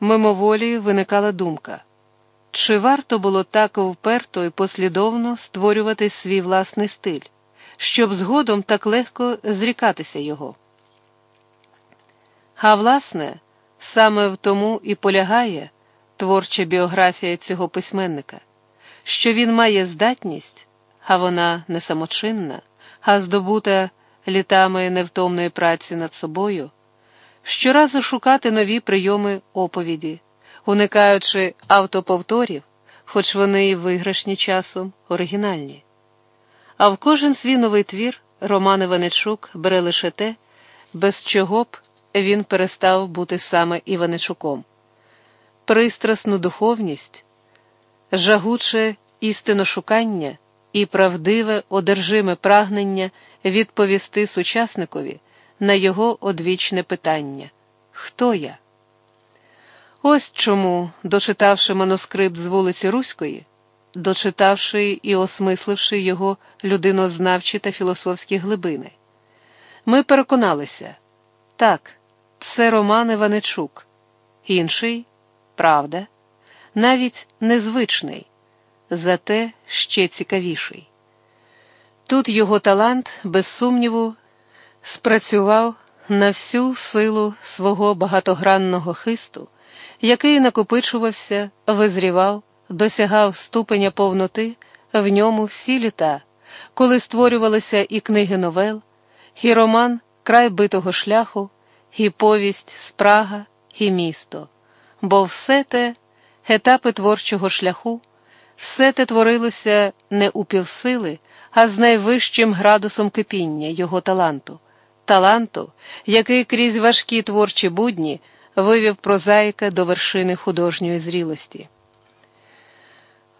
мимоволі виникала думка. Чи варто було так вперто і послідовно створювати свій власний стиль, щоб згодом так легко зрікатися його? А власне, саме в тому і полягає творча біографія цього письменника, що він має здатність, а вона не самочинна, а здобута літами невтомної праці над собою, щоразу шукати нові прийоми оповіді, уникаючи автоповторів, хоч вони й виграшні часом оригінальні. А в кожен свій новий твір Роман Іваничук бере лише те, без чого б він перестав бути саме Іваничуком. Пристрасну духовність, жагуче істиношукання і правдиве одержиме прагнення відповісти сучасникові на його одвічне питання Хто я? Ось чому, дочитавши манускрипт з вулиці Руської, дочитавши і осмисливши його людинознавчі та філософські глибини, ми переконалися так, це Роман Іваничук, інший правда, навіть незвичний, зате ще цікавіший. Тут його талант, без сумніву, спрацював на всю силу свого багатогранного хисту, який накопичувався, визрівав, досягав ступеня повноти в ньому всі літа, коли створювалися і книги новел, і роман Край битого шляху, і повість Спрага, і місто, бо все те етапи творчого шляху, все те творилося не у півсили, а з найвищим градусом кипіння його таланту, таланту, який крізь важкі творчі будні вивів прозаїка до вершини художньої зрілості.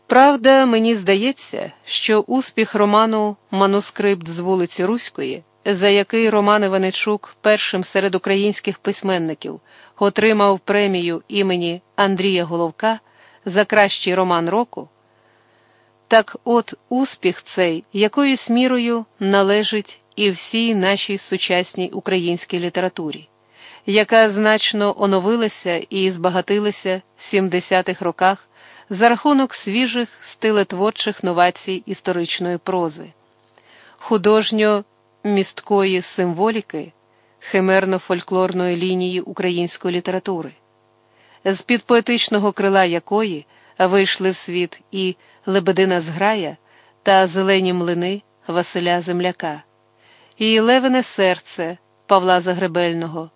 Правда, мені здається, що успіх роману Манускрипт з вулиці Руської, за який Роман Іваничук першим серед українських письменників отримав премію імені Андрія Головка за кращий роман року. Так от успіх цей якоюсь мірою належить і всій нашій сучасній українській літературі, яка значно оновилася і збагатилася в 70-х роках за рахунок свіжих стилетворчих новацій історичної прози, художньо місткої символіки, химерно-фольклорної лінії української літератури, з під поетичного крила якої вийшли в світ і Лебедина зграя та Зелені млини Василя Земляка, і Левине серце Павла Загребельного,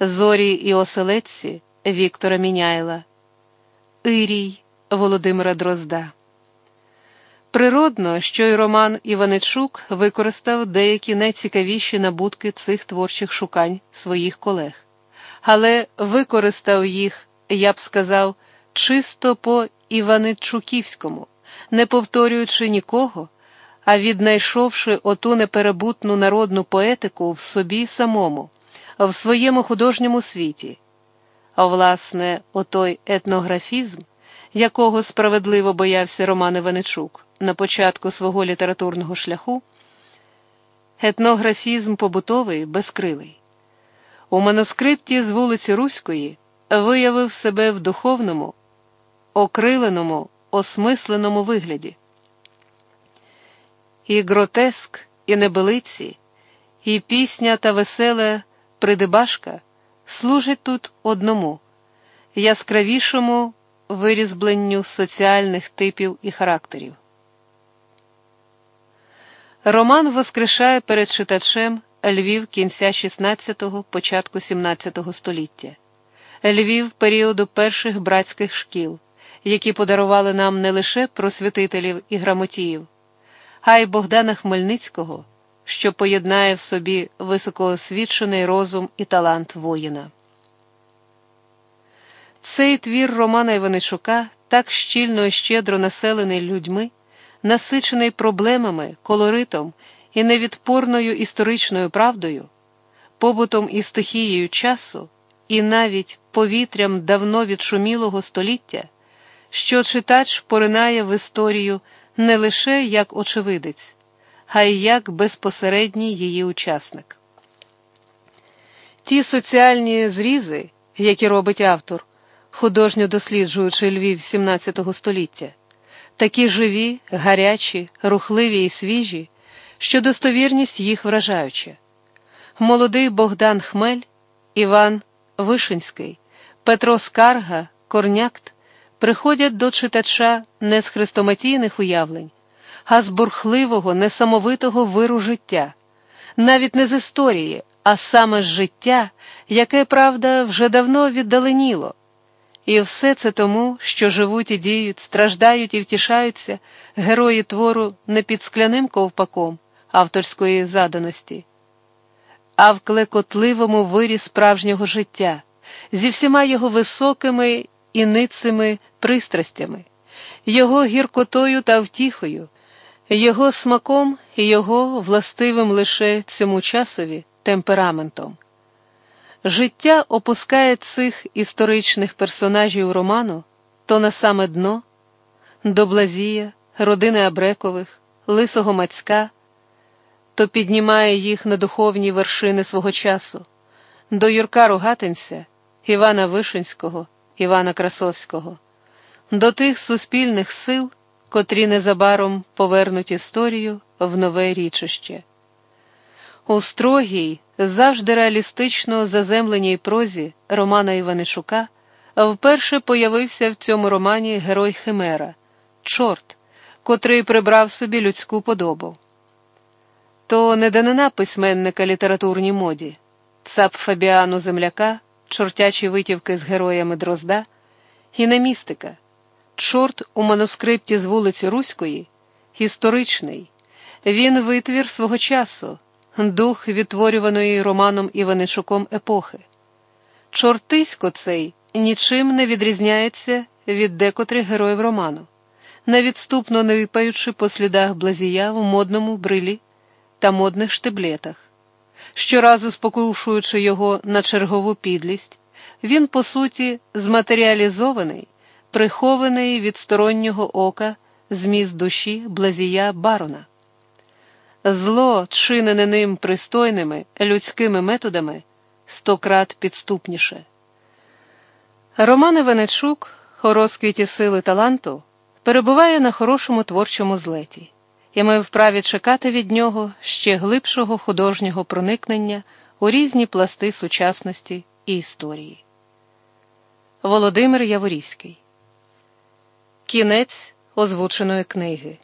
Зорі і Оселедці Віктора Міняйла, Ірій Володимира Дрозда. Природно, що й Роман Іваничук використав деякі найцікавіші набутки цих творчих шукань своїх колег, але використав їх, я б сказав, чисто по Іваничуківському, не повторюючи нікого, а віднайшовши оту неперебутну народну поетику в собі самому, в своєму художньому світі. А власне, отой етнографізм, якого справедливо боявся Роман Іваничук на початку свого літературного шляху, етнографізм побутовий, безкрилий. У манускрипті з вулиці Руської виявив себе в духовному окриленому, осмисленому вигляді. І гротеск, і небелиці, і пісня та веселе придибашка служать тут одному яскравішому вирізбленню соціальних типів і характерів. Роман воскрешає перед читачем Львів кінця XVI, початку XVII століття, Львів періоду перших братських шкіл які подарували нам не лише просвітителів і грамотіїв, а й Богдана Хмельницького, що поєднає в собі високоосвічений розум і талант воїна. Цей твір Романа Іваничука так щільно і щедро населений людьми, насичений проблемами, колоритом і невідпорною історичною правдою, побутом і стихією часу, і навіть повітрям давно відшумілого століття що читач поринає в історію не лише як очевидець, а й як безпосередній її учасник. Ті соціальні зрізи, які робить автор, художньо досліджуючи Львів XVII століття, такі живі, гарячі, рухливі і свіжі, що достовірність їх вражаюча. Молодий Богдан Хмель, Іван Вишинський, Петро Скарга, Корнякт приходять до читача не з хрестоматійних уявлень, а з бурхливого, несамовитого виру життя, навіть не з історії, а саме з життя, яке, правда, вже давно віддаленіло. І все це тому, що живуть і діють, страждають і втішаються герої твору не під скляним ковпаком авторської заданості, а в клекотливому вирі справжнього життя, зі всіма його високими і ницими пристрастями, його гіркотою та втіхою, його смаком і його властивим лише цьому часові темпераментом. Життя опускає цих історичних персонажів роману то на саме дно, до Блазія, родини Абрекових, Лисого Мацька, то піднімає їх на духовні вершини свого часу, до Юрка Рогатинця, Івана Вишинського, Івана Красовського, до тих суспільних сил, котрі незабаром повернуть історію в нове річище. У строгій, завжди реалістично заземленій прозі Романа Іванишука вперше появився в цьому романі герой Химера, чорт, котрий прибрав собі людську подобу. То не данина письменника літературній моді, цап Фабіану Земляка, чортячі витівки з героями Дрозда, і не містика. Чорт у манускрипті з вулиці Руської історичний, він витвір свого часу дух відтворюваної Романом Іваничуком епохи. Чортисько цей нічим не відрізняється від декотрих героїв роману, невідступно не випаючи по слідах блазія в модному брилі та модних штиблетах. Щоразу спокушуючи його на чергову підлість, він, по суті, зматеріалізований, прихований від стороннього ока зміст душі блазія барона. Зло, чинене ним пристойними людськими методами, стократ підступніше. Роман Іваничук, у розквіті сили таланту, перебуває на хорошому творчому злеті, і ми вправі чекати від нього ще глибшого художнього проникнення у різні пласти сучасності і історії. Володимир Яворівський. Кінець озвученої книги.